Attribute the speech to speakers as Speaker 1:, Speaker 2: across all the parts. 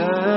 Speaker 1: لا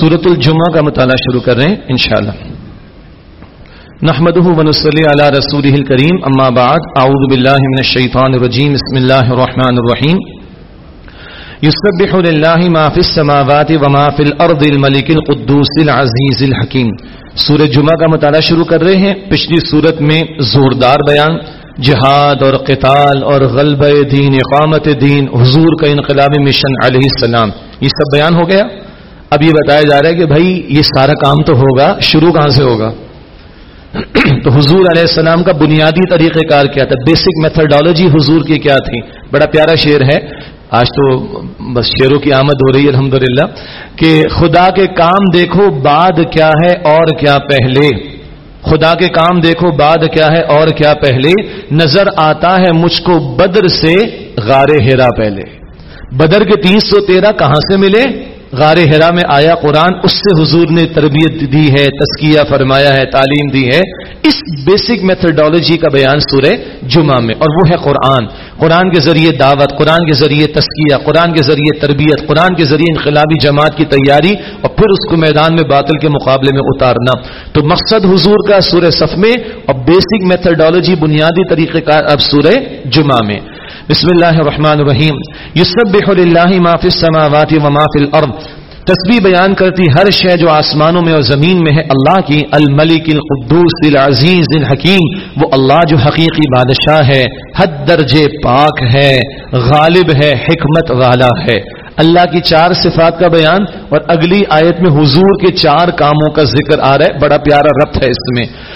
Speaker 2: سورت الجمعہ کا مطالعہ شروع کر رہے ہیں، انشاءاللہ۔ نحمده ونصلي على رسوله الكريم اما بعد، اعوذ بالله من الشيطان الرجيم بسم الله الرحمن الرحيم يسبح لله ما في السماوات وما في الارض الملك القدوس العزيز الحكيم سورہ جمعہ کا مطالعہ شروع کر رہے ہیں۔ پچھلی سورت میں زوردار بیان، جہاد اور قتال اور غلبہ دین، اقامت دین، حضور کا انقلابی مشن علیہ السلام۔ یہ سب بیان ہو گیا؟ اب یہ بتایا جا رہا ہے کہ بھائی یہ سارا کام تو ہوگا، شروع کہاں سے ہوگا؟ تو حضور علیہ السلام کا بنیادی طریقہ کار کیا تھا بیسک میتھڈالوجی حضور کی کیا تھی؟ بڑا پیارا شعر ہے۔ آج تو بس شعروں کی آمد ہو رہی ہے الحمد کہ خدا کے کام دیکھو بعد کیا ہے اور کیا پہلے۔ خدا کے کام دیکھو بعد کیا ہے اور کیا پہلے۔ نظر آتا ہے مجھ کو بدر سے غار ہیرا پہلے۔ بدر کے تین سو تیرہ کہاں سے ملے؟ غار ہرا میں آیا قرآن، اس سے حضور نے تربیت دی ہے تسکیہ فرمایا ہے، تعلیم دی ہے۔ اس بیسک میتھڈالوجی کا بیان سورہ جمعہ میں، اور وہ ہے قرآن۔ قرآن کے ذریعے دعوت، قرآن کے ذریعے تسکیہ قرآن کے ذریعے تربیت، قرآن کے ذریعے انقلابی جماعت کی تیاری، اور پھر اس کو میدان میں باطل کے مقابلے میں اتارنا۔ تو مقصد حضور کا سورہ صف میں، اور بیسک میتھڈالوجی بنیادی طریقہ کار اب سورہ جمعہ میں۔ بسم اللہ الرحمن الرحیم. یسبح للہ ما فی السماوات و ما فی الارض. تسبیح بیان کرتی ہر شے جو آسمانوں میں اور زمین میں ہے اللہ کی، الملک القدوس العزیز الحکیم. وہ اللہ جو حقیقی بادشاہ ہے، حد درجے پاک ہے، غالب ہے، حکمت والا ہے۔ اللہ کی چار صفات کا بیان اور اگلی آیت میں حضور کے چار کاموں کا ذکر آ رہا ہے۔ بڑا پیارا ربط ہے اس میں۔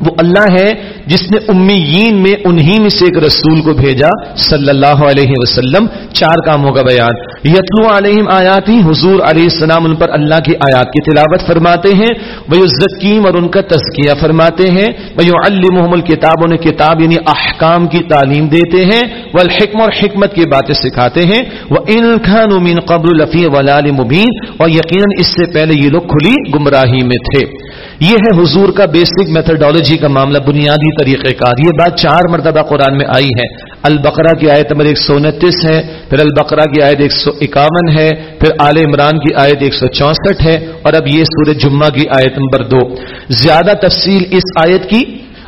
Speaker 2: وہ اللہ ہے جس نے امیین میں انہی میں سے ایک رسول کو بھیجا صلی اللہ علیہ وسلم۔ چار کاموں کا بیان۔ یتلو علیہم آیاتی، حضور علیہ السلام ان پر اللہ کی آیات کی تلاوت فرماتے ہیں۔ وہ ذکیم اور ان کا تزکیہ فرماتے ہیں۔ وہ المحم الکتاب، انہیں کتاب یعنی احکام کی تعلیم دیتے ہیں۔ وہ الحکم اور حکمت کی باتیں سکھاتے ہیں۔ وہ ان خان امین قبر الفی ولال مبین۔ اور یقیناً اس سے پہلے یہ لوگ کھلی گمراہی میں تھے۔ یہ ہے حضور کا بیسک میتھڈالوجی کا معاملہ، بنیادی طریقہ کار۔ یہ بات چار مرتبہ قرآن میں آئی ہے۔ البقرہ کی آیت نمبر ایک سو انتیس ہے، پھر البقرہ کی آیت ایک سو اکاون ہے، پھر آل عمران کی آیت ایک سو چونسٹھ ہے، اور اب یہ سورہ جمعہ کی آیت نمبر دو۔ زیادہ تفصیل اس آیت کی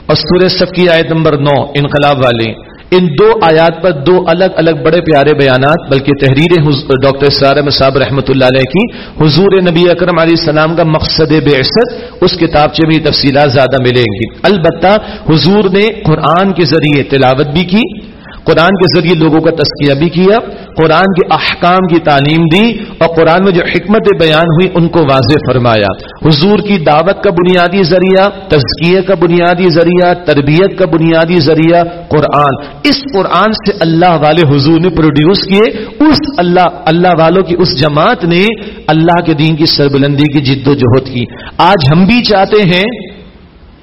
Speaker 2: اور سورہ سب کی آیت نمبر نو، انقلاب والی ان دو آیات پر دو الگ الگ بڑے پیارے بیانات، بلکہ تحریریں ڈاکٹر سارم صاحب رحمۃ اللہ علیہ کی، حضور نبی اکرم علیہ السلام کا مقصد بعثت اس کتاب سے بھی تفصیلات زیادہ ملیں گی۔ البتہ حضور نے قرآن کے ذریعے تلاوت بھی کی قرآن کے ذریعے لوگوں کا تذکیہ بھی کیا، قرآن کے احکام کی تعلیم دی اور قرآن میں جو حکمت بیان ہوئی ان کو واضح فرمایا۔ حضور کی دعوت کا بنیادی ذریعہ تزکیے کا بنیادی ذریعہ، تربیت کا بنیادی ذریعہ قرآن۔ اس قرآن سے اللہ والے حضور نے پروڈیوس کیے، اس اللہ اللہ والوں کی، اس جماعت نے اللہ کے دین کی سربلندی کی جد و جہد کی۔ آج ہم بھی چاہتے ہیں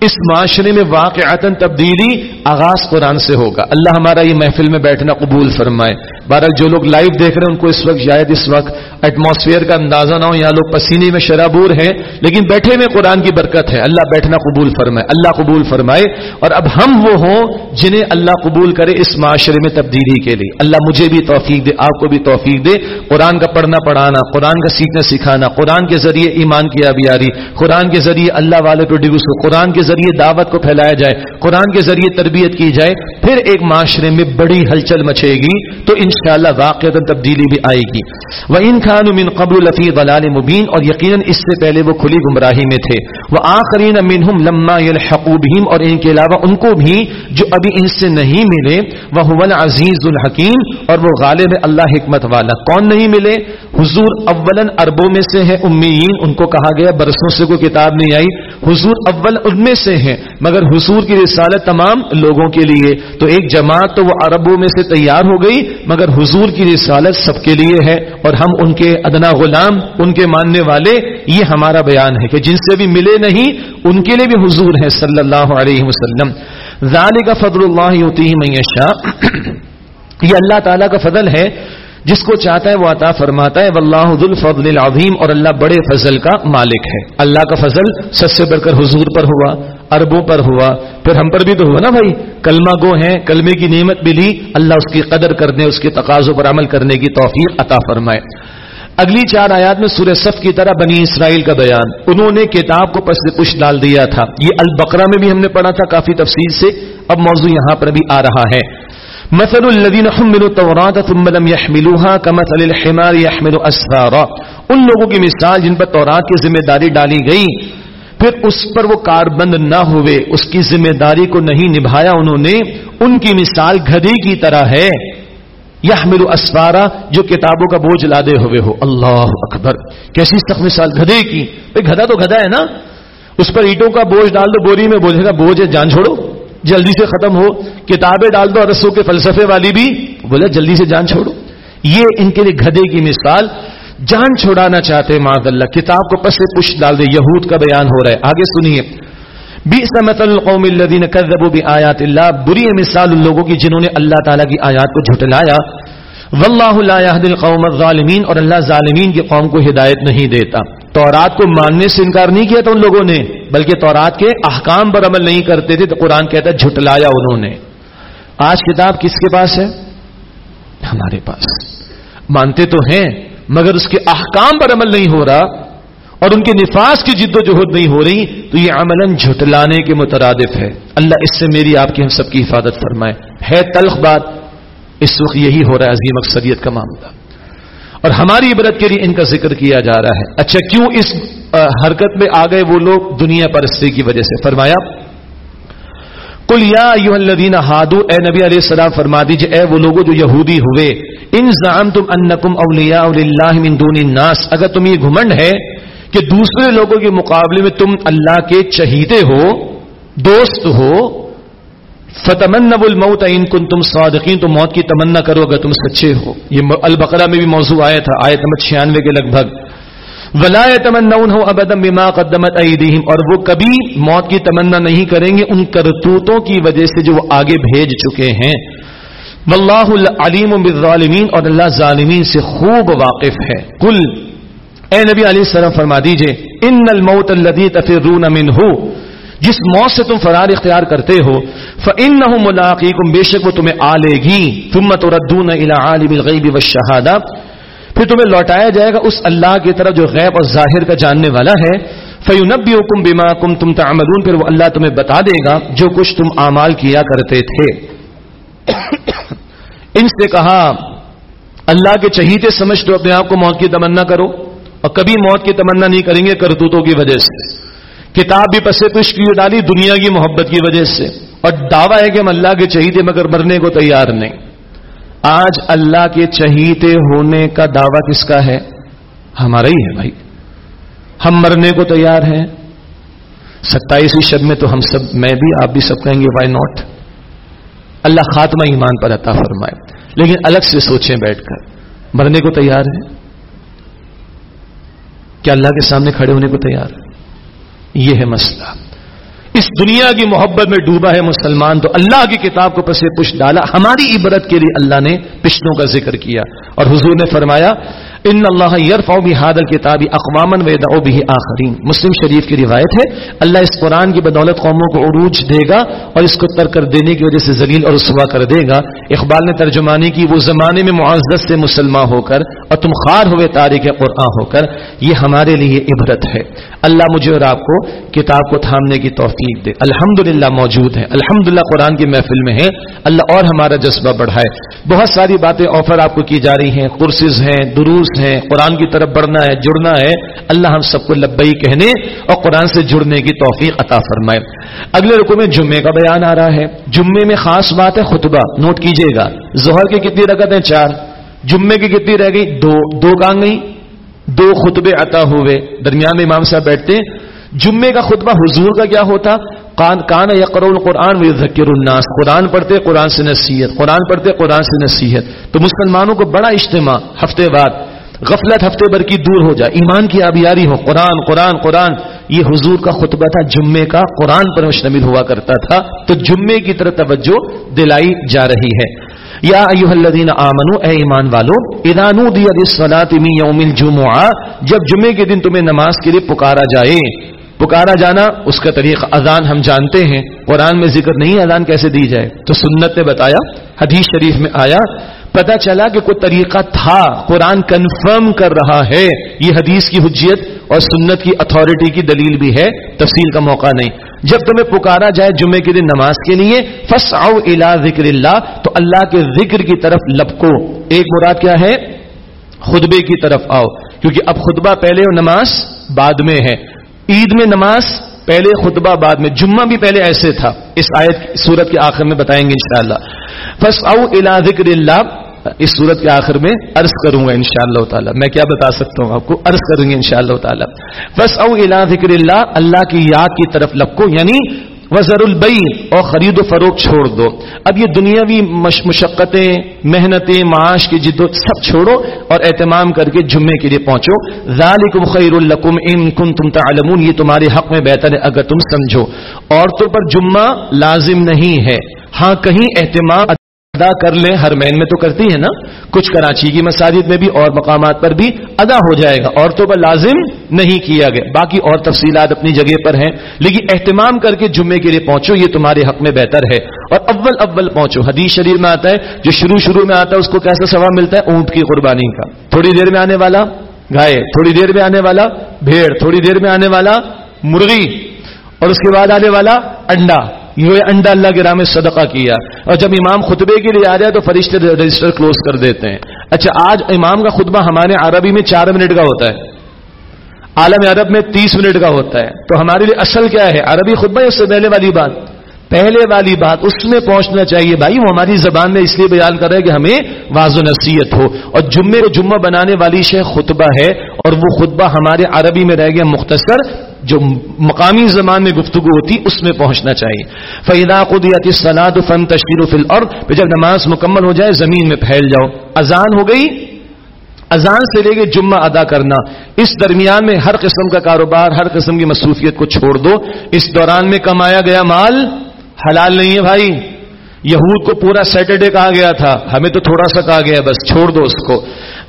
Speaker 2: اس معاشرے میں واقعات تبدیلی آغاز قرآن سے ہوگا۔ اللہ ہمارا یہ محفل میں بیٹھنا قبول فرمائے۔ بہرحال جو لوگ لائیو دیکھ رہے ہیں ان کو اس وقت شاید اس وقت ایٹماسفیئر کا اندازہ نہ ہو یہاں لوگ پسینے میں شرابور ہیں، لیکن بیٹھے میں قرآن کی برکت ہے۔ اللہ بیٹھنا قبول فرمائے، اللہ قبول فرمائے۔ اور اب ہم وہ ہوں جنہیں اللہ قبول کرے اس معاشرے میں تبدیلی کے لیے۔ اللہ مجھے بھی توفیق دے، آپ کو بھی توفیق دے۔ قرآن کا پڑھنا پڑھانا، قرآن کا سیکھنا سکھانا، قرآن کے ذریعے ایمان کی آبیاری، قرآن کے ذریعے اللہ والے پروڈیوس ہو، قرآن کے ذریعے دعوت کو پھیلایا جائے، قرآن کے ذریعے تربیت کی جائے۔ پھر ایک معاشرے میں بڑی ہلچل مچے گی۔ تو ان انشاءاللہ واقعتا تبدیلی بھی آئے گی. وہ ان خان من قبل لفی غلال مبین اور یقیناً اس سے پہلے وہ کھلی گمراہی میں تھے. وہ آخرین منہم لما یلحقوبہم اور ان کے علاوہ ان کو بھی جو ابھی ان سے نہیں ملے وہ عزیز الحکیم اور وہ غالب اللہ حکمت والا. کون نہیں ملے؟ حضور اولن اربوں میں سے ہے امیین، ان کو کہا گیا، برسوں سے کوئی کتاب نہیں آئی۔ حضور اول ان میں سے ہیں، مگر حضور کی رسالت تمام لوگوں کے لیے۔ تو ایک جماعت تو وہ عربوں میں سے تیار ہو گئی، مگر حضور کی رسالت سب کے لیے ہے، اور ہم ان کے ادنا غلام، ان کے ماننے والے، یہ ہمارا بیان ہے کہ جن سے بھی ملے نہیں، ان کے لیے بھی حضور ہے صلی اللہ علیہ وسلم۔ ذالک فضل اللہ ہوتی ہی میشا یہ اللہ تعالیٰ کا فضل ہے۔ جس کو چاہتا ہے وہ عطا فرماتا ہے، واللہ ذو الفضل العظیم، اور اللہ بڑے فضل کا مالک ہے۔ اللہ کا فضل سب سے بڑھ کر حضور پر ہوا اربوں پر ہوا، پھر ہم پر بھی تو ہوا نا بھائی؟ کلمہ گو ہیں، کلمے کی نعمت بھی لی، اللہ اس کی قدر کرنے اس کے تقاضوں پر عمل کرنے کی توفیق عطا فرمائے۔ اگلی چار آیات میں سورہ صف کی طرح بنی اسرائیل کا بیان۔ انہوں نے کتاب کو پس کچھ ڈال دیا تھا۔ یہ البقرہ میں بھی ہم نے پڑھا تھا، کافی تفصیل سے۔ اب موضوع یہاں پر بھی آ رہا ہے۔ مثل الذين حملوا التوراة ثم لم يحملوها كمثل الحمار يحمل اسفارا ان لوگوں کی مثال جن پر تورات کی ذمہ داری ڈالی گئی، پھر اس پر وہ کاربند نہ ہوئے، اس کی ذمہ داری کو نہیں نبھایا انہوں نے، ان کی مثال گدے کی طرح ہے۔ یحمل اسفارا جو کتابوں کا بوجھ لادے ہوئے ہو۔ اللہ اکبر۔ کیسی سخت مثال گدے کی۔ گدھا تو گدھا ہے نا۔ اس پر اینٹوں کا بوجھ ڈال دو، بوری میں بولے گا بوجھ ہے جان چھوڑو۔ جلدی سے ختم ہو، کتابیں ڈال دو رسوں کے فلسفے والی بھی بولے جلدی سے جان چھوڑو۔ یہ ان کے لیے گدے کی مثال۔ جان چھوڑانا چاہتے معذ اللہ، کتاب کو پس پش ڈال دے، یہود کا بیان ہو رہا ہے۔ آگے سنیے۔ القوم الذين كذبوا بآيات الله بری مثال ان لوگوں کی جنہوں نے اللہ تعالیٰ کی آیات کو جھٹلایا۔ واللہ لا يهدي القوم الظالمین اور اللہ ظالمین کی قوم کو ہدایت نہیں دیتا تورات کو ماننے سے انکار نہیں کیا تھا ان لوگوں نے بلکہ تورات کے احکام پر عمل نہیں کرتے تھے تو قرآن کہتا ہے جھٹلایا انہوں نے آج کتاب کس کے پاس ہے؟ ہمارے پاس مانتے تو ہیں مگر اس کے احکام پر عمل نہیں ہو رہا اور ان کے نفاذ کی جد و جہد نہیں ہو رہی تو یہ عمل جھٹلانے کے مترادف ہے اللہ اس سے میری آپ کی ہم سب کی حفاظت فرمائے ہے تلخ بات اس وقت یہی ہو رہا ہے عظیم اکثریت کا معاملہ۔ اور ہماری عبرت کے لیے ان کا ذکر کیا جا رہا ہے۔ اچھا کیوں اس حرکت میں آ گئے وہ لوگ دنیا پرستی کی وجہ سے؟ فرمایا کل یا الذین ہادو، اے نبی علیہ السلام، فرما دیجیے، اے وہ لوگوں جو یہودی ہوئے، ان زعمتم انکم اولیاء للہ من دون الناس۔ اگر تم یہ گھمنڈ ہے کہ دوسرے لوگوں کے مقابلے میں تم اللہ کے چہیتے ہو، دوست ہو فتمن الموت ان کن تم صادقین، تو موت کی تمنا کرو اگر تم سچے ہو۔ یہ البقرہ میں بھی موضوع آیا تھا، آیت نمبر چھیانوے کے لگ بھگ۔ ولا تمن ہو ابدم بما قدمت ایدیہم اور وہ کبھی موت کی تمنا نہیں کریں گے ان کرتوتوں کی وجہ سے جو وہ آگے بھیج چکے ہیں۔ واللہ العلیم بالظالمین اور اللہ ظالمین سے خوب واقف ہے۔ کل اے نبی علیہ السلام، فرما دیجیے ان الموت الذي تفرون منه جس موت سے تم فرار اختیار کرتے ہو فن ملاقی کم بے شک وہ تمہیں آ لے گی۔ تمت اور ردون عالم الغیب و شہادہ پھر تمہیں لوٹایا جائے گا اس اللہ کی طرف جو غیب اور ظاہر کا جاننے والا ہے۔ فیونبی حکم بیما کم تم تعمدون پھر وہ اللہ تمہیں بتا دے گا جو کچھ تم اعمال کیا کرتے تھے۔ ان سے کہا، اللہ کے چہیتے سمجھ تو اپنے آپ کو موت کی تمنا کرو۔ اور کبھی موت کی تمنا نہیں کریں گے کرتوتوں کی وجہ سے۔ کتاب بھی پسے پش کی ڈالی دنیا کی محبت کی وجہ سے۔ اور دعویٰ ہے کہ ہم اللہ کے چہیتے مگر مرنے کو تیار نہیں۔ آج اللہ کے چہیتے ہونے کا دعویٰ کس کا ہے؟ ہمارا ہی ہے بھائی۔ ہم مرنے کو تیار ہیں۔ ستائیسویں شب میں تو ہم سب، میں بھی، آپ بھی سب کہیں گے وائی ناٹ اللہ خاتمہ ایمان پر عطا فرمائے۔ لیکن الگ سے سوچیں بیٹھ کر۔ مرنے کو تیار ہے کیا اللہ کے سامنے کھڑے ہونے کو تیار ہے یہ ہے مسئلہ۔ اس دنیا کی محبت میں ڈوبا ہے مسلمان تو اللہ کی کتاب کو پسے پش ڈالا۔ ہماری عبرت کے لیے اللہ نے پشتوں کا ذکر کیا۔ اور حضور نے فرمایا ان اللہ یرفع بهذا الكتاب اقواما ويدعو به آخرین۔ مسلم شریف کی روایت ہے، اللہ اس قرآن کی بدولت قوموں کو عروج دے گا اور اس کو تر کر دینے کی وجہ سے ذلیل اور رسوا کر دے گا۔ اقبال نے ترجمانی کی، وہ زمانے میں معزز سے مسلمان ہو کر اور تم خار ہوئے تاریخ قرآن ہو کر، یہ ہمارے لیے عبرت ہے۔ اللہ مجھے اور آپ کو کتاب کو تھامنے کی توفیق دے۔ الحمد موجود ہے۔ الحمد قرآن کی محفل میں ہے۔ اللہ اور ہمارا جذبہ بڑھائے۔ بہت ساری باتیں آفر آپ کو کی جا رہی ہیں کورسز ہیں، دروس ہیں، قرآن کی طرف بڑھنا ہے، جڑنا ہے، اللہ ہم سب کو لبئی کہنے اور قرآن سے جڑنے کی توفیق عطا فرمائے۔ اگلے رکو میں جمعے کا بیان آ رہا ہے۔ جمعے میں خاص بات ہے خطبہ، نوٹ کیجیے گا۔ زہر کی کتنی رکعت ہیں چار۔ جمعے کی کتنی رہ گئی؟ دو۔ دو کہاں گئی دو خطبے عطا ہوئے۔ درمیان میں امام صاحب بیٹھتے جمعے کا خطبہ حضور کا کیا ہوتا؟ کان کان یقر القرآن و ذکر الناس۔ قرآن پڑھتے قرآن سے نصیحت، قرآن پڑھتے قرآن سے نصیحت۔ تو مسلمانوں کو بڑا اجتماع، ہفتے بعد۔ غفلت ہفتے بھر کی دور ہو جائے۔ ایمان کی آبیاری ہو۔ قرآن قرآن قرآن۔ یہ حضور کا خطبہ تھا، جمعے کا۔ قرآن پر مشتمل ہوا کرتا تھا۔ تو جمعے کی طرف توجہ دلائی جا رہی ہے۔ یا ایوہ الذین آمنو، اے ایمان والو، اذا نودی للصلاة من یوم الجمعہ، جب جمعے کے دن تمہیں نماز کے لیے پکارا جائے۔ پکارا جانا، اس کا طریقہ اذان ہم جانتے ہیں۔ قرآن میں ذکر نہیں اذان کیسے دی جائے؟ تو سنت نے بتایا، حدیث شریف میں آیا پتا چلا کہ کوئی طریقہ تھا، قرآن کنفرم کر رہا ہے۔ یہ حدیث کی حجیت اور سنت کی اتھارٹی کی دلیل بھی ہے۔ تفصیل کا موقع نہیں۔ جب تمہیں پکارا جائے جمعے کے دن نماز کے لیے فس آؤ الا ذکر اللہ تو اللہ کے ذکر کی طرف لپکو۔ ایک مراد کیا ہے؟ خطبے کی طرف آؤ۔ کیونکہ اب خطبہ پہلے اور نماز بعد میں ہے۔ عید میں نماز پہلے، خطبہ بعد میں۔ جمعہ بھی پہلے ایسے تھا۔ اس آیت سورت کے آخر میں بتائیں گے انشاءاللہ۔ فس او الا ذکر اللہ اس صورت کے آخر میں عرض کروں گا ان شاء اللہ تعالیٰ۔ میں کیا بتا سکتا ہوں آپ کو؟ عرض کروں گے ان شاء اللہ تعالیٰ۔ بس او الا ذکر اللہ اللہ کی یاد کی طرف لپکو یعنی وزر البئی اور خرید و فروخت چھوڑ دو۔ اب یہ دنیاوی مشقتیں، محنتیں، معاش کی جد سب چھوڑو اور اہتمام کر کے جمعے کے لیے پہنچو۔ ذالکم خیر الکم ان کن تم تعلمون، یہ تمہارے حق میں بہتر ہے اگر تم سمجھو۔ عورتوں پر جمعہ لازم نہیں ہے۔ ہاں کہیں اہتمام ادا کر لیں ہر مہین میں تو کرتی ہے نا؟ کچھ کراچی کی مساجد میں بھی اور مقامات پر بھی ادا ہو جائے گا۔ عورتوں پر لازم نہیں کیا گیا۔ باقی اور تفصیلات اپنی جگہ پر ہیں۔ لیکن اہتمام کر کے جمعے کے لیے پہنچو، یہ تمہارے حق میں بہتر ہے۔ اور اول اول پہنچو۔ حدیث شریف میں آتا ہے، جو شروع شروع میں آتا ہے، اس کو کیسا ثواب ملتا ہے؟ اونٹ کی قربانی کا۔ تھوڑی دیر میں آنے والا گائے، تھوڑی دیر میں آنے والا بھیڑ، تھوڑی دیر میں آنے والا مرغی، اور اس کے بعد آنے والا انڈا۔ یہ انڈا اللہ کے راہ میں صدقہ کیا۔ اور جب امام خطبے کے لیے آ جائے تو فرشتے رجسٹر کلوز کر دیتے ہیں۔ اچھا آج امام کا خطبہ ہمارے عربی میں چار منٹ کا ہوتا ہے۔ عالم عرب میں تیس منٹ کا ہوتا ہے۔ تو ہمارے لیے اصل کیا ہے؟ عربی خطبہ اس سے پہلے والی بات؟ پہلے والی بات، اس میں پہنچنا چاہیے۔ بھائی، وہ ہماری زبان میں اس لیے بیان کر رہے کہ ہمیں واض و نصیحت ہو۔ اور جمعے کو جمعہ بنانے والی شے خطبہ ہے۔ اور وہ خطبہ ہمارے عربی میں رہ گیا مختصر جو مقامی زبان میں گفتگو ہوتی اس میں پہنچنا چاہیے۔ فیدا قدیت سلاد فن تشکیل و فل اور جب نماز مکمل ہو جائے، زمین میں پھیل جاؤ۔ اذان ہو گئی۔ اذان سے لے کے جمعہ ادا کرنا۔ اس درمیان میں ہر قسم کا کاروبار، ہر قسم کی مصروفیت کو چھوڑ دو۔ اس دوران میں کمایا گیا مال حلال نہیں ہے بھائی۔ یہود کو پورا سیٹرڈے کہا گیا تھا۔ ہمیں تو تھوڑا سا کہا گیا، بس چھوڑ دو اس کو۔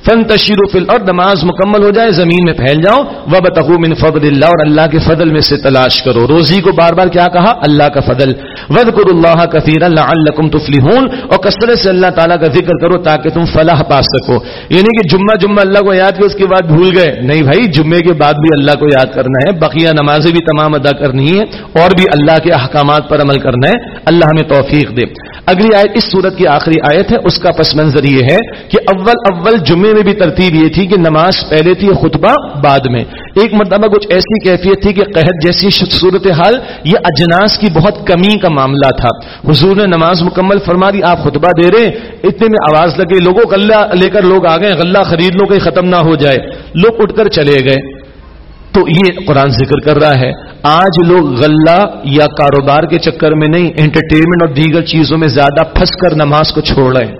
Speaker 2: فن تشیر فل اور نماز مکمل ہو جائے، زمین میں پھیل جاؤ و بتخو من فضل اللہ اور اللہ کے فضل میں سے تلاش کرو۔ روزی کو بار بار کیا کہا؟ اللہ کا فضل۔ ود کر اللہ کثیر اللہ تفلحون۔ اور کثرت سے اللہ تعالیٰ کا ذکر کرو تاکہ تم فلاح پا سکو۔ یعنی کہ جمعہ جمعہ اللہ کو یاد کیا اس کے بعد بھول گئے۔ نہیں بھائی، جمعے کے بعد بھی اللہ کو یاد کرنا ہے۔ بقیہ نمازیں بھی تمام ادا کرنی ہے اور بھی اللہ کے احکامات پر عمل کرنا ہے۔ اللہ ہمیں توفیق دے۔ اگلی آیت، اس صورت کی آخری آیت ہے، اس کا پس منظر یہ ہے کہ اول اول جمعے میں بھی ترتیب یہ تھی کہ نماز پہلے تھی، خطبہ بعد میں۔ ایک مرتبہ کچھ ایسی کیفیت تھی کہ قحط جیسی صورت حال یہ اجناس کی بہت کمی کا معاملہ تھا۔ حضور نے نماز مکمل فرما دی، آپ خطبہ دے رہے اتنے میں آواز لگے لوگوں غلہ لے کر لوگ آ گئے، غلہ خرید لو کہ ختم نہ ہو جائے۔ لوگ اٹھ کر چلے گئے۔ تو یہ قرآن ذکر کر رہا ہے۔ آج لوگ غلہ یا کاروبار کے چکر میں نہیں انٹرٹینمنٹ اور دیگر چیزوں میں زیادہ پھنس کر نماز کو چھوڑ رہے ہیں۔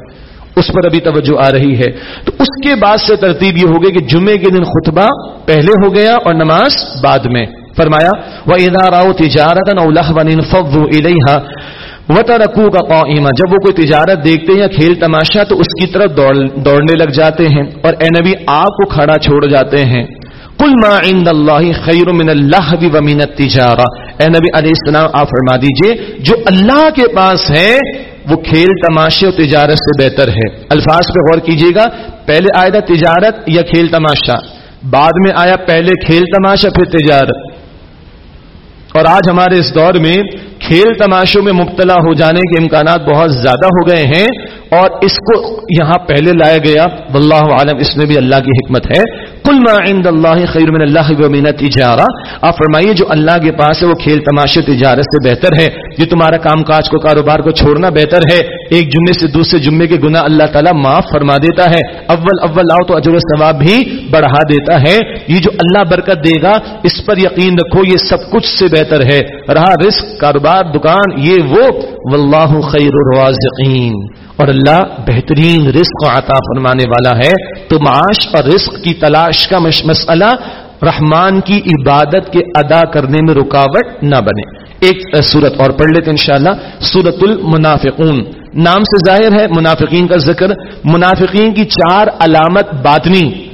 Speaker 2: اس پر ابھی توجہ آ رہی ہے۔ تو اس کے بعد سے ترتیب یہ ہوگی کہ جمعے کے دن خطبہ پہلے ہو گیا اور نماز بعد میں۔ فرمایا وہ ادارہ تجارت وطرقو کا قائمہ جب وہ کوئی تجارت دیکھتے ہیں یا کھیل تماشا، تو اس کی طرف دوڑنے لگ جاتے ہیں اور اے نبی، آپ کو کھڑا چھوڑ جاتے ہیں۔ کل ما عند اللہ خیر من اللہ ومن التجارہ اے نبی علیہ السلام، آپ فرما دیجیے، جو اللہ کے پاس ہے وہ کھیل تماشے اور تجارت سے بہتر ہے۔ الفاظ پہ غور کیجیے گا، پہلے آئے تھا تجارت یا کھیل تماشا؟ بعد میں آیا پہلے کھیل تماشا، پھر تجارت۔ اور آج ہمارے اس دور میں کھیل تماشوں میں مبتلا ہو جانے کے امکانات بہت زیادہ ہو گئے ہیں اور اس کو یہاں پہلے لایا گیا۔ واللہ عالم، اس میں بھی اللہ کی حکمت ہے۔ کل ما عند اللہ خیر من اللہ تجارہ آپ فرمائیے، جو اللہ کے پاس ہے، وہ کھیل تماشے تجارت سے بہتر ہے۔ یہ تمہارا کام کاج کو، کاروبار کو چھوڑنا بہتر ہے۔ ایک جمعے سے دوسرے جمعے کے گناہ اللہ تعالیٰ معاف فرما دیتا ہے۔ اول اول آؤ تو اجر و ثواب بھی بڑھا دیتا ہے۔ یہ جو اللہ برکت دے گا، اس پر یقین رکھو، یہ سب کچھ سے بہتر ہے۔ رہا رزق، کاروبار دکان، یہ وہ، واللہ خیر الرازقین۔ اور اللہ بہترین رزق عطا فرمانے والا ہے۔ تو معاش اور رزق کی تلاش کا مسئلہ رحمان کی عبادت کے ادا کرنے میں رکاوٹ نہ بنے۔ ایک صورت اور پڑھ لیتے انشاءاللہ۔ سورت المنافقون۔ نام سے ظاہر ہے، منافقین کا ذکر۔ منافقین کی چار علامت باطنی۔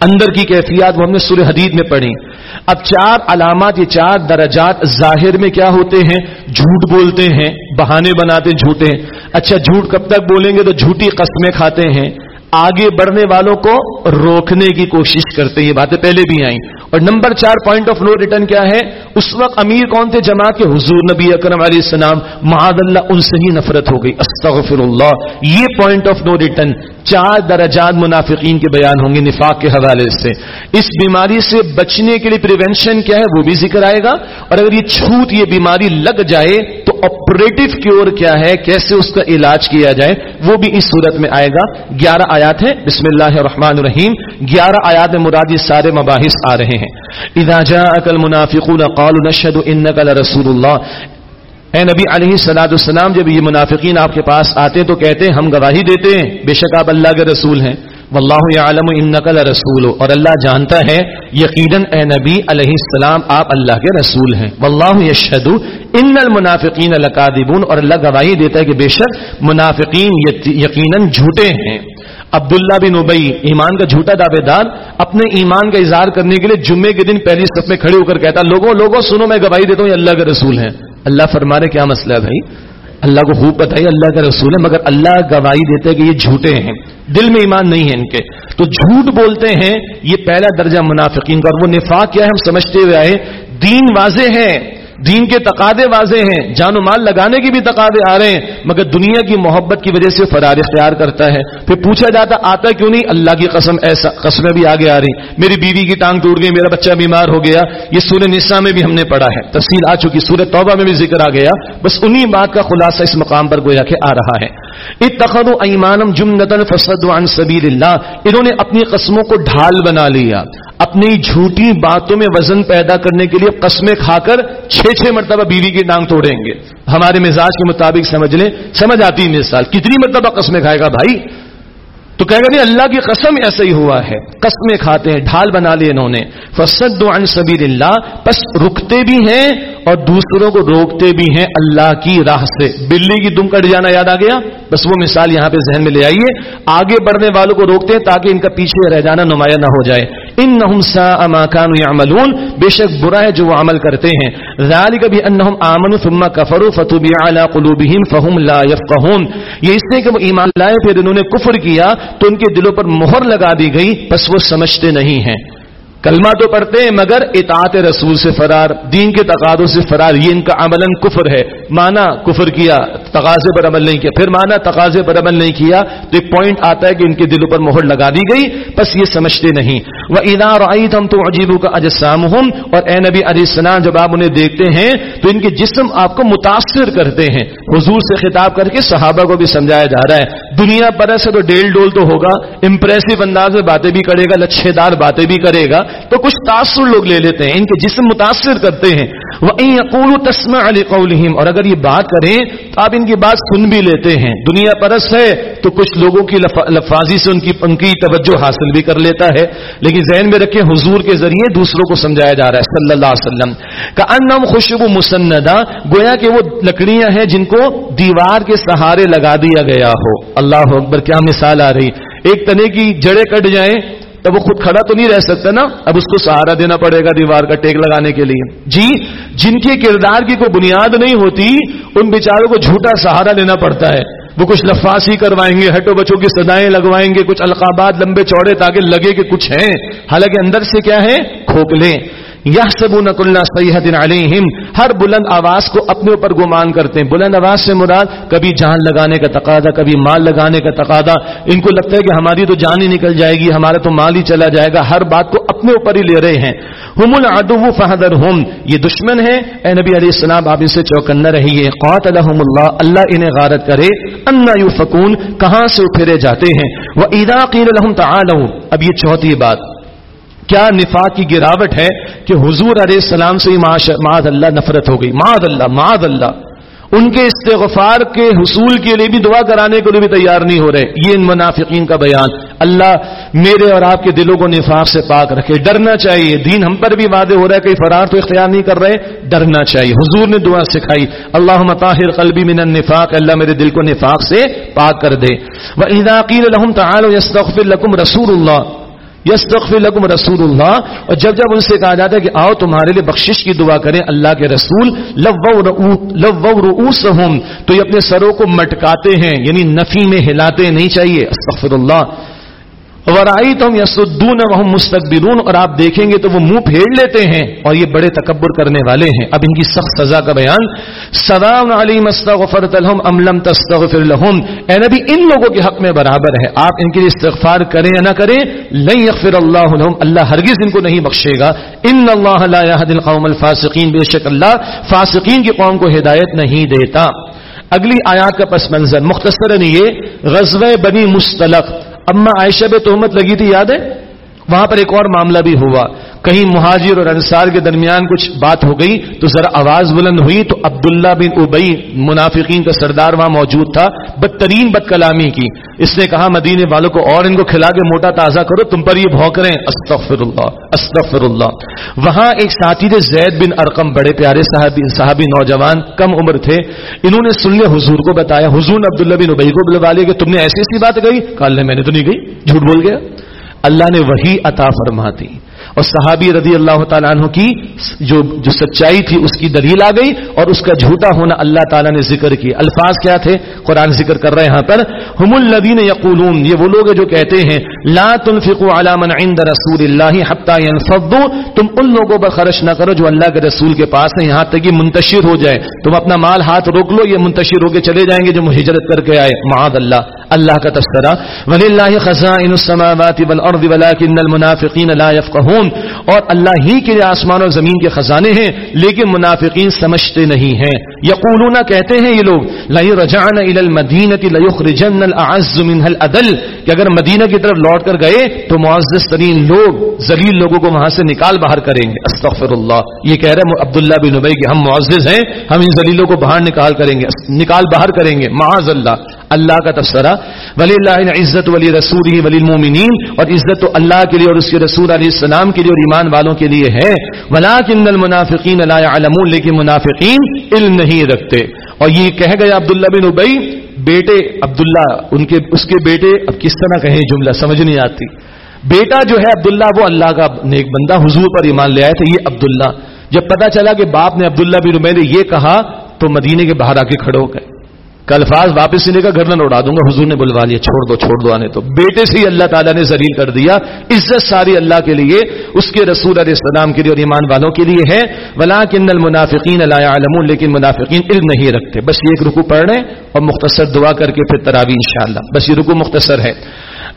Speaker 2: اندر کی کیفیات وہ ہم نے سورہ حدید میں پڑھی۔ اب چار علامات یہ چار درجات ظاہر میں کیا ہوتے ہیں؟ جھوٹ بولتے ہیں، بہانے بناتے جھوٹے اچھا جھوٹ کب تک بولیں گے؟ تو جھوٹی قسمیں کھاتے ہیں۔ آگے بڑھنے والوں کو روکنے کی کوشش کرتے ہیں، یہ باتیں پہلے بھی آئیں۔ اور نمبر چار پوائنٹ آف نو ریٹرن کیا ہے؟ اس وقت امیر کون تھے؟ جماعت کے حضور نبی اکرم علیہ السلام. محاد اللہ، ان سے ہی نفرت ہو گئی. استغفر اللہ. یہ پوائنٹ آف نو ریٹرن چار درجات منافقین کے بیان ہوں گے نفاق کے حوالے سے. اس بیماری سے بچنے کے لیے پریونشن کیا ہے؟ وہ بھی ذکر آئے گا. اور اگر یہ چھوٹ یہ بیماری لگ جائے، تو آپریٹو کیور کیا ہے؟ کیسے اس کا علاج کیا جائے؟ وہ بھی اس صورت میں آئے گا. گیارہ آیات ہے بسم اللہ الرحمن الرحیم. گیارہ آیات میں مرادی سارے مباحث آ رہے ہیں. اذا جاءك المنافقون قالوا نشهد انك لرسول الله. اے نبی علیہ سلاد السلام جب یہ منافقین آپ کے پاس آتے تو کہتے ہیں، ہم گواہی دیتے ہیں، بے شک آپ اللہ کے رسول ہیں۔ واللہ یعلم انک لرسول، اور اللہ جانتا ہے، یقینا اے نبی علیہ السلام، آپ اللہ کے رسول ہیں۔ واللہ یشهد ان المنافقین لکاذبون، اور اللہ گواہی دیتا ہے کہ بے شک منافقین یقینا جھوٹے ہیں۔ عبداللہ بن ابئی ایمان کا جھوٹا دعوے دار اپنے ایمان کا اظہار کرنے کے لیے جمعے کے دن پہلی سب میں کھڑے ہو کر کہتا، لوگوں لوگوں، سنو، میں گواہی دیتا ہوں، یہ اللہ کے رسول ہیں۔ اللہ فرما رہے کیا مسئلہ ہے بھائی؟ اللہ کو خوب بتائیے اللہ کا رسول ہے مگر اللہ گواہی دیتے کہ یہ جھوٹے ہیں۔ دل میں ایمان نہیں ہے ان کے۔ تو جھوٹ بولتے ہیں، یہ پہلا درجہ منافقین کا، اور وہ نفاق کیا ہے، ہم سمجھتے ہوئے آئے، دین واضح ہے۔ دین کے تقاضے واضح ہیں، جان و مال لگانے کی بھی تقاضے آ رہے ہیں، مگر دنیا کی محبت کی وجہ سے فرار اختیار کرتا ہے۔ پھر پوچھا جاتا، آتا کیوں نہیں؟ اللہ کی قسم، ایسا قسمیں بھی آگے آ رہی۔ میری بیوی کی ٹانگ ٹوٹ گئی، میرا بچہ بیمار ہو گیا۔ یہ سورہ نسا میں بھی ہم نے پڑھا ہے۔ تفصیل آ چکی، سورہ توبہ میں بھی ذکر آ گیا۔ بس انہی بات کا خلاصہ اس مقام پر گویا کہ آ رہا ہے۔ اتخذ ایمانم جمنتن فسد عن سبیل اللہ۔ انہوں نے اپنی قسموں کو ڈھال بنا لیا۔ اپنی جھوٹی باتوں میں وزن پیدا کرنے کے لیے قسمیں کھا کر چھ چھ مرتبہ بیوی کی ٹانگ توڑیں گے۔ ہمارے مزاج کے مطابق سمجھ لیں، سمجھ آتی مثال کتنی مرتبہ قسمیں کھائے گا بھائی؟ تو کہے گا نہیں اللہ کی قسم ایسا ہی ہوا ہے، قسمیں کھاتے ہیں، ڈھال بنا لی انہوں نے۔ فسد عن سبیل اللہ بس رکتے بھی ہیں اور دوسروں کو روکتے بھی ہیں اللہ کی راہ سے۔ بلی کی دم کٹ جانا یاد آ گیا؟ بس وہ مثال یہاں پہ ذہن میں لے آئیے۔ آگے بڑھنے والوں کو روکتے ہیں تاکہ ان کا پیچھے رہ جانا نمایاں نہ ہو جائے۔ ان نہ یعملون بے شک برا ہے جو وہ عمل کرتے ہیں. ذالک بھی انہم آمنوا ثم کفروا فتوبی علی قلوبہم فہم لا یفقہون. یہ اس لیے کہ وہ ایمان لائے پھر انہوں نے کفر کیا تو ان کے دلوں پر مہر لگا دی گئی پس وہ سمجھتے نہیں ہیں۔ کلمہ تو پڑھتے ہیں مگر اطاعت رسول سے فرار، دین کے تقاضوں سے فرار، یہ ان کا عمل کفر ہے۔ مانا کفر کیا، تقاضے پر عمل نہیں کیا۔ پھر مانا تقاضے پر عمل نہیں کیا، تو ایک پوائنٹ آتا ہے کہ ان کے دلوں پر مہر لگا دی گئی، بس یہ سمجھتے نہیں۔ وہ ادار آئی ہم تو عجیبوں کا اجسام ہوں اور اے نبی علی السلام، جب آپ انہیں دیکھتے ہیں، تو ان کے جسم آپ کو متاثر کرتے ہیں۔ حضور سے خطاب کر کے صحابہ کو بھی سمجھایا جا رہا ہے۔ دنیا پر سے تو ڈیل ڈول تو ہوگا امپریسو انداز میں باتیں بھی کرے گا، لچھے دار باتیں بھی کرے گا تو کچھ تاثر لوگ لے لیتے ہیں، ان کے جسم متاثر کرتے ہیں۔ وہ تسما علی قولہم اور اگر یہ بات کریں، تو آپ ان کی بات سن بھی لیتے ہیں۔ دنیا پرس ہے، تو کچھ لوگوں کی لفاظی سے ان کی ان کی توجہ حاصل بھی کر لیتا ہے۔ لیکن ذہن میں رکھے حضور کے ذریعے دوسروں کو سمجھایا جا رہا ہے، صلی اللہ علیہ وسلم۔ کا انم خوشبو مسندہ، گویا کہ وہ لکڑیاں ہیں جن کو دیوار کے سہارے لگا دیا گیا ہو۔ اللہ اکبر، کیا مثال آ رہی۔ ایک تنے کی جڑیں کٹ جائیں وہ خود کھڑا تو نہیں رہ سکتا نا؟ اب اس کو سہارا دینا پڑے گا دیوار کا ٹیک لگانے کے لیے۔ جی جن کے کردار کی کوئی بنیاد نہیں ہوتی، ان بیچاروں کو جھوٹا سہارا لینا پڑتا ہے۔ وہ کچھ لفاسی کروائیں گے، ہٹو بچوں کی سدائیں لگوائیں گے، کچھ القابات لمبے چوڑے تاکہ لگے کہ کچھ ہیں۔ حالانکہ اندر سے کیا ہے؟ کھوکھلے یہ سب نق سید علیہم۔ ہر بلند آواز کو اپنے اوپر گمان کرتے ہیں۔ بلند آواز سے مراد کبھی جان لگانے کا تقاضا، کبھی مال لگانے کا تقاضا۔ ان کو لگتا ہے کہ ہماری تو جان ہی نکل جائے گی، ہمارا تو مال ہی چلا جائے گا۔ ہر بات کو اپنے اوپر ہی لے رہے ہیں۔ ہم العدو فہدر ہم یہ دشمن ہے اے نبی علیہ السلام، آپ ان سے چوکن رہیے۔ قوت الحم اللہ۔ اللہ انہیں غارت کرے۔ انا یو فکون کہاں سے پھرے جاتے ہیں؟ وہ عیدا قیر الحم اب یہ چوتھی بات۔ کیا نفاق کی گراوٹ ہے کہ حضور علیہ السلام سے معاذ اللہ نفرت ہو گئی؟ معاذ اللہ معاذ اللہ۔ ان کے استغفار کے حصول کے لیے بھی دعا کرانے کے لیے بھی تیار نہیں ہو رہے۔ یہ ان منافقین کا بیان۔ اللہ میرے اور آپ کے دلوں کو نفاق سے پاک رکھے۔ ڈرنا چاہیے۔ دین ہم پر بھی وعدے ہو رہا ہے کہ فرار تو اختیار نہیں کر رہے۔ ڈرنا چاہیے۔ حضور نے دعا سکھائی۔ اللہ مطاہر قلبی من النفاق اللہ میرے دل کو نفاق سے پاک کر دے۔ وہ عیداقیر الحم تعلق رسول اللہ یس لکم رسول اللہ اور جب جب ان سے کہا جاتا ہے کہ آؤ تمہارے لیے بخشش کی دعا کریں اللہ کے رسول تو یہ اپنے سروں کو مٹکاتے ہیں یعنی نفی میں ہلاتے نہیں چاہیے۔ استغفر اللہ۔ ورائی تو یسدون وہم مستقبرون اور آپ دیکھیں گے تو وہ منہ پھیڑ لیتے ہیں اور یہ بڑے تکبر کرنے والے ہیں۔ اب ان کی سخت سزا کا بیان۔ سلام علی مستغفرت لهم ام لم تستغفر لهم۔ اے نبی، ان لوگوں کے حق میں برابر ہے۔ آپ ان کے لیے استغفار کریں یا نہ کریں، لن یغفر اللہ لهم۔ اللہ ہرگز ان کو نہیں بخشے گا۔ ان اللہ لا يهدي القوم الفاسقین بے شک اللہ فاسقین کی قوم کو ہدایت نہیں دیتا۔ اگلی آیات کا پس منظر، مختصرا یہ، غزوہ بنی مستلق اما عائشہ پہ تہمت لگی تھی یاد ہے وہاں پر ایک اور معاملہ بھی ہوا۔ کہیں مہاجر اور انصار کے درمیان کچھ بات ہو گئی تو ذرا آواز بلند ہوئی تو عبداللہ بن ابئی منافقین کا سردار وہاں موجود تھا، بدترین بد کلامی کی۔ اس نے کہا، مدینے والوں کو اور ان کو کھلا کے موٹا تازہ کرو، تم پر یہ بھونک رہے ہیں۔ استغفر اللہ استغفر اللہ وہاں ایک ساتھی تھے، زید بن ارقم، بڑے پیارے صحابی صحابی نوجوان، کم عمر تھے۔ انہوں نے سن لیا، حضور کو بتایا، حضور نے عبداللہ بن ابئی کو بلوا لیا کہ تم نے ایسی ایسی بات کہی؟ کال نے میں نے تو نہیں گئی جھوٹ بول گیا؟ اللہ نے وہی عطا فرما دی۔ اور صحابی رضی اللہ تعالیٰ عنہ کی جو جو سچائی تھی، اس کی دلیل آ گئی اور اس کا جھوٹا ہونا اللہ تعالیٰ نے ذکر کیا۔ الفاظ کیا تھے؟ قرآن ذکر کر رہے ہیں یہاں پر۔ ہم الدین یقولون، یہ وہ لوگ جو کہتے ہیں، لا تنفقوا على من عند رسول اللہ حتى ينفضوا۔ تم ان لوگوں پر خرچ نہ کرو جو اللہ کے رسول کے پاس ہیں۔ یہاں تک کہ منتشر ہو جائے۔ تم اپنا مال ہاتھ روک لو، یہ منتشر ہو کے چلے جائیں گے جو ہجرت کر کے آئے۔ معاذ اللہ۔ اللہ کا تذکرہ وللہ خزائن السماوات والارض ولكن المنافقین لا يفقهون۔ اور اللہ ہی کے آسمان اور زمین کے خزانے ہیں، لیکن منافقین سمجھتے نہیں ہیں۔ یقولون کہتے ہیں یہ لوگ لا رجعنا الى المدینه ليخرجن الاعز منها الادل کہ اگر مدینہ کی طرف لوٹ کر گئے تو معزز ترین لوگ، ذلیل لوگوں کو وہاں سے نکال باہر کریں گے۔ استغفر اللہ یہ کہہ رہے ہیں عبداللہ بن ابی کہ ہم معزز ہیں، ہم ان ذلیلوں کو باہر نکال کریں گے، نکال باہر کریں گے۔ معاذ اللہ اللہ کا تبصرہ۔ ولی اللہ عزت ولی رسول ہی ولی المومنین اور عزت تو اللہ کے لیے اور اس کے رسول علیہ السلام کے لیے اور ایمان والوں کے لیے ہے۔ ولاکن المنافقین لا يعلمون، لیکن منافقین علم نہیں رکھتے۔ اور یہ کہہ گیا عبداللہ بن ابئی بیٹے عبداللہ، ان کے، اس کے بیٹے، اب کس طرح کہیں جملہ، سمجھ نہیں آتی۔ بیٹا جو ہے عبداللہ، وہ اللہ کا نیک بندہ، حضور پر ایمان لے آئے تھے، یہ عبداللہ۔ جب پتا چلا کہ باپ نے عبداللہ بن ابئی نے یہ کہا، تو مدینے کے باہر آ کے کھڑے ہو گئے۔ الفاظ واپس لینے کا گھر اڑا دوں گا۔ حضور نے بلوا لیا، چھوڑ دو چھوڑ دو آنے تو۔ بیٹے سے ہی اللہ تعالیٰ نے ذلیل کر دیا۔ عزت ساری اللہ کے لیے، اس کے رسول علیہ السلام کے لیے اور ایمان والوں کے لیے ہے۔ ولا کن المنافقین اللہ عالم لیکن منافقین علم نہیں رکھتے۔ بس یہ ایک رکو پڑھ رہے اور مختصر دعا کر کے پھر تراوی انشاءاللہ۔ بس یہ رکو مختصر ہے۔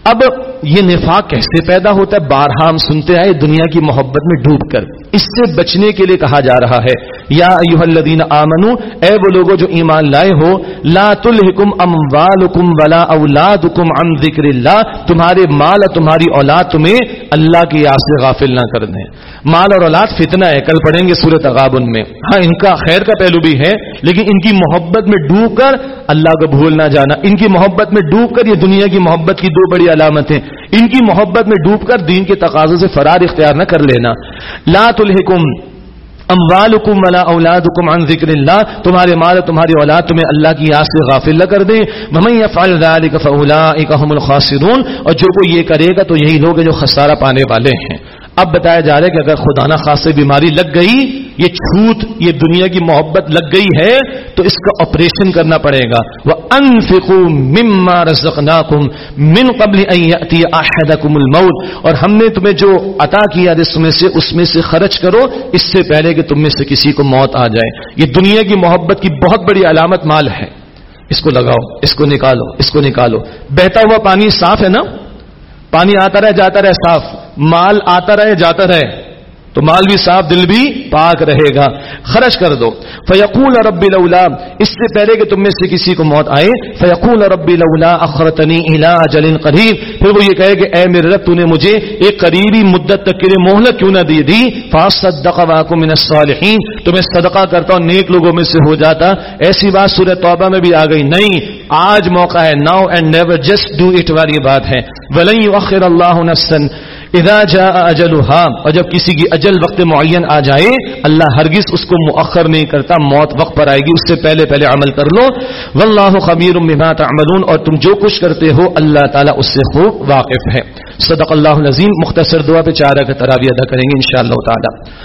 Speaker 2: اب یہ نفاق کیسے پیدا ہوتا ہے؟ بارہا ہم سنتے آئے دنیا کی محبت میں ڈوب کر۔ اس سے بچنے کے لیے کہا جا رہا ہے۔ یا ایوہ الذین آمنو، اے وہ لوگوں جو ایمان لائے ہو، لا تلہکم اموالکم ولا اولادکم عن ذکر اللہ، تمہارے مال اور تمہاری اولاد تمہیں اللہ کی یاد سے غافل نہ کر دیں۔ مال اور اولاد فتنہ ہے، کل پڑھیں گے سورت تغابن میں۔ ہاں ان کا خیر کا پہلو بھی ہے، لیکن ان کی محبت میں ڈوب کر اللہ کو بھول نہ جانا۔ ان کی محبت میں ڈوب کر یہ دنیا کی محبت کی دو بڑی علامتیں۔ ان کی محبت میں ڈوب کر دین کے تقاضوں سے فرار اختیار نہ کر لینا۔ لا تلحکم اموالکم ولا اولادکم عن ذکر اللہ، تمہارے مال تمہاری اولاد تمہیں اللہ کی یاد سے غافل نہ کر دیں۔ ومن يفعل ذلك فاولئک هم الخاسرون، اور جو کوئی یہ کرے گا تو یہی لوگ ہیں جو خسارہ پانے والے ہیں۔ اب بتایا جا رہا ہے کہ اگر خدا نہ خاص سے بیماری لگ گئی یہ چھوت، یہ دنیا کی محبت لگ گئی ہے، تو اس کا آپریشن کرنا پڑے گا۔ وہ انفقو مما رزقناکم من قبل احدکم الموت۔ اور ہم نے تمہیں جو عطا کیا جس میں سے، اس میں سے خرچ کرو۔ اس سے پہلے کہ تم میں سے کسی کو موت آ جائے۔ یہ دنیا کی محبت کی بہت بڑی علامت مال ہے۔ اس کو لگاؤ، اس کو نکالو، اس کو نکالو۔ بہتا ہوا پانی صاف ہے نا؟ پانی آتا رہے، جاتا رہے، صاف۔ مال آتا رہے، جاتا رہے۔ تو مال بھی صاف دل بھی پاک رہے گا۔ خرچ کر دو۔ فیقول ربی لولا۔ اس سے پہلے کہ تم میں سے کسی کو موت آئے۔ فیقول ربی لولا اخرتنی الا جلن قریب۔ پھر وہ یہ کہے کہ اے میرے رب، تو نے مجھے ایک قریبی مدت تک کے لیے مہلت کیوں نہ دی دی؟ فاصدق واکم من الصالحین۔ تو میں صدقہ کرتا ہوں، نیک لوگوں میں سے ہو جاتا۔ ایسی بات سورہ توبہ میں بھی آ گئی۔ نہیں، آج موقع ہے now and never just do it والی بات ہے۔ ولن یؤخر اللہ نفسا۔ اذا جاء اجلها، اور جب کسی کی اجل وقت معین آ جائے، اللہ ہرگز اس کو مؤخر نہیں کرتا، موت وقت پر آئے گی، اس سے پہلے پہلے عمل کر لو۔ واللہ خبیر بما تعملون، اور تم جو کچھ کرتے ہو، اللہ تعالیٰ اس سے خوب واقف ہے۔ صدق اللہ العظیم، مختصر دعا پہ چارہ کا تراوی ادا کریں گے انشاءاللہ تعالی۔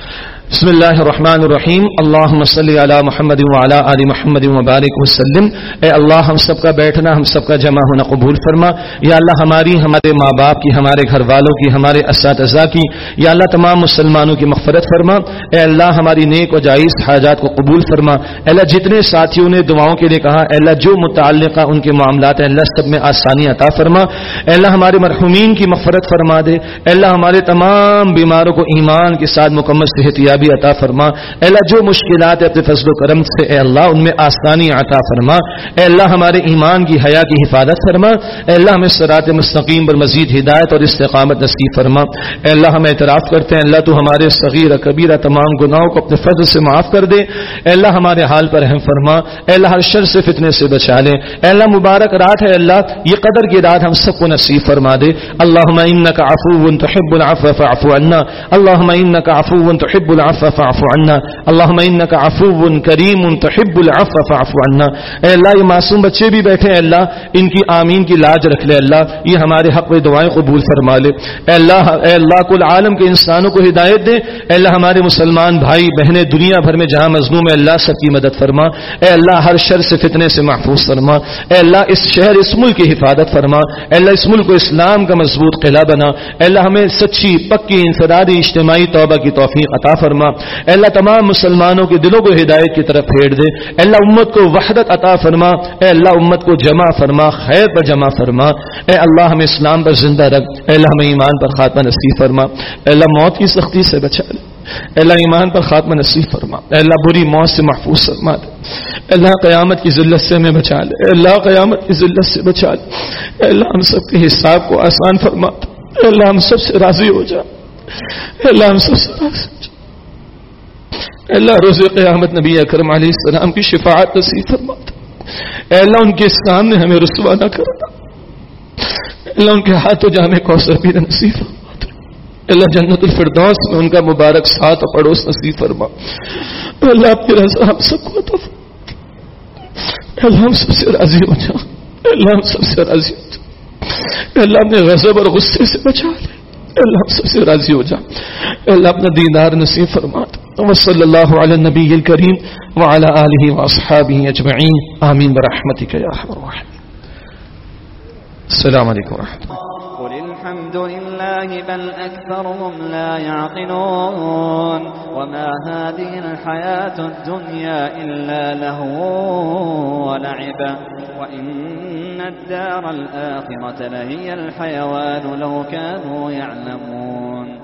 Speaker 2: بسم اللہ الرحمن الرحیم۔ اللہم صلی علی محمد وعلا آل محمد وبارک وسلم۔ اے اللہ، ہم سب کا بیٹھنا، ہم سب کا جمع ہونا قبول فرما۔ یا اللہ، ہماری، ہمارے ماں باپ کی، ہمارے گھر والوں کی، ہمارے اساتذہ کی۔ یا اللہ، تمام مسلمانوں کی مغفرت فرما۔ اے اللہ، ہماری نیک و جائز حاجات کو قبول فرما۔ اے اللہ، جتنے ساتھیوں نے دعاؤں کے لیے کہا، اے اللہ، جو متعلقہ ان کے معاملات ہیں اللہ، سب میں آسانی عطا فرما۔ اے اللہ، ہمارے مرحومین کی مغفرت فرما دے۔ اے اللہ، ہمارے تمام بیماروں کو ایمان کے ساتھ مکمل صحت یابی عطا فرما اے اللہ جو مشکلات ہے اپنے فضل و کرم سے اے اللہ ان میں آسانی عطا فرما اے اللہ ہمارے ایمان کی حیا کی حفاظت فرما اے اللہ ہمیں سرات مستقیم پر مزید ہدایت اور استقامت نصیب فرما اے اللہ ہم اعتراف کرتے ہیں اللہ تو ہمارے صغیر کبیرہ تمام گناہوں کو اپنے فضل سے معاف کر دے اے اللہ ہمارے حال پر رحم فرما اے اللہ ہر شر سے فتنے سے بچا لے اے اللہ مبارک رات ہے اللہ یہ قدر کی رات ہم سب کو نصیب فرما دے اللہم انکا عفو تحب العفو فاعفو عنا اللہم انکا عفو تحب العفو فاعفو عنا. اللہم انکا عفو کریم تحب العفو فاعفو عنا. اے اللہ، یہ معصوم بچے بھی بیٹھے ہیں اللہ، ان کی آمین کی لاج رکھ لے اللہ، یہ ہمارے حق و دعائیں قبول فرما لے۔ اے اللہ اے اللہ، کل عالم کے انسانوں کو ہدایت دے۔ اے اللہ، ہمارے مسلمان بھائی، بہنیں، دنیا بھر میں جہاں مظلوم ہے، اللہ سب کی مدد فرما۔ اے اللہ، ہر شر سے فتنے سے محفوظ فرما۔ اے اللہ، اس شہر، اس ملک کی حفاظت فرما۔ اے اللہ، اس ملک کو اسلام کا مضبوط قلعہ بنا۔ اے اللہ، ہمیں سچی، پکی، انفرادی، اجتماعی توبہ کی توفیق عطا فرما۔ اے اللہ تمام مسلمانوں کے دلوں کو ہدایت کی طرف پھیر دے اللہ امت کو وحدت عطا فرما اے اللہ امت کو جمع فرما خیر پر جمع فرما اے اللہ ہمیں اسلام پر زندہ رکھ اے اللہ ہمیں ایمان پر خاتمہ نصیب فرما اے اللہ موت کی سختی سے بچا لے اے اللہ ایمان پر خاتمہ نصیب فرما اے اللہ بری موت سے محفوظ فرما دے اے اللہ قیامت کی ذلت سے ہمیں بچا لے اے اللہ قیامت کی ذلت سے بچا لے اے اللہ ہم سب کے حساب کو آسان فرما اے اللہ ہم سب سے راضی ہو جا اے اللہ ہم سب سے راضی ہو جا اللہ روز قیامت نبی اکرم علیہ السلام کی شفاعت نصیب فرما اے اللہ ان کے سامنے ہمیں رسوا نہ کرنا۔ اللہ ان کے ہاتھوں جامع کوثر بھی نصیب فرما اللہ جنت الفردوس میں ان کا مبارک ساتھ اور پڑوس نصیب فرما۔ اللہ آپ کی رضا ہم سب کو عطا فرما اللہ ہم سب سے راضی ہو جا۔ اللہ ہم سب سے راضی ہو جا۔ اللہ اپنے غضب اور غصے سے بچا لے۔ اللہ ہم سب سے راضی ہو جا۔ اللہ اپنا دیدار نصیب فرما دے۔ وصلی اللہ علی النبی الکریم وعلى آلہ واصحابہ اجمعین آمین برحمتک یا ارحم الراحمین السلام علیکم ورحمۃ اللہ
Speaker 1: قل الحمد لله بل أكثرهم لا يعقلون وما هذه الحياة الدنيا إلا له ولعب وإن الدار الآخرة لهي الحيوان لو كانوا يعلمون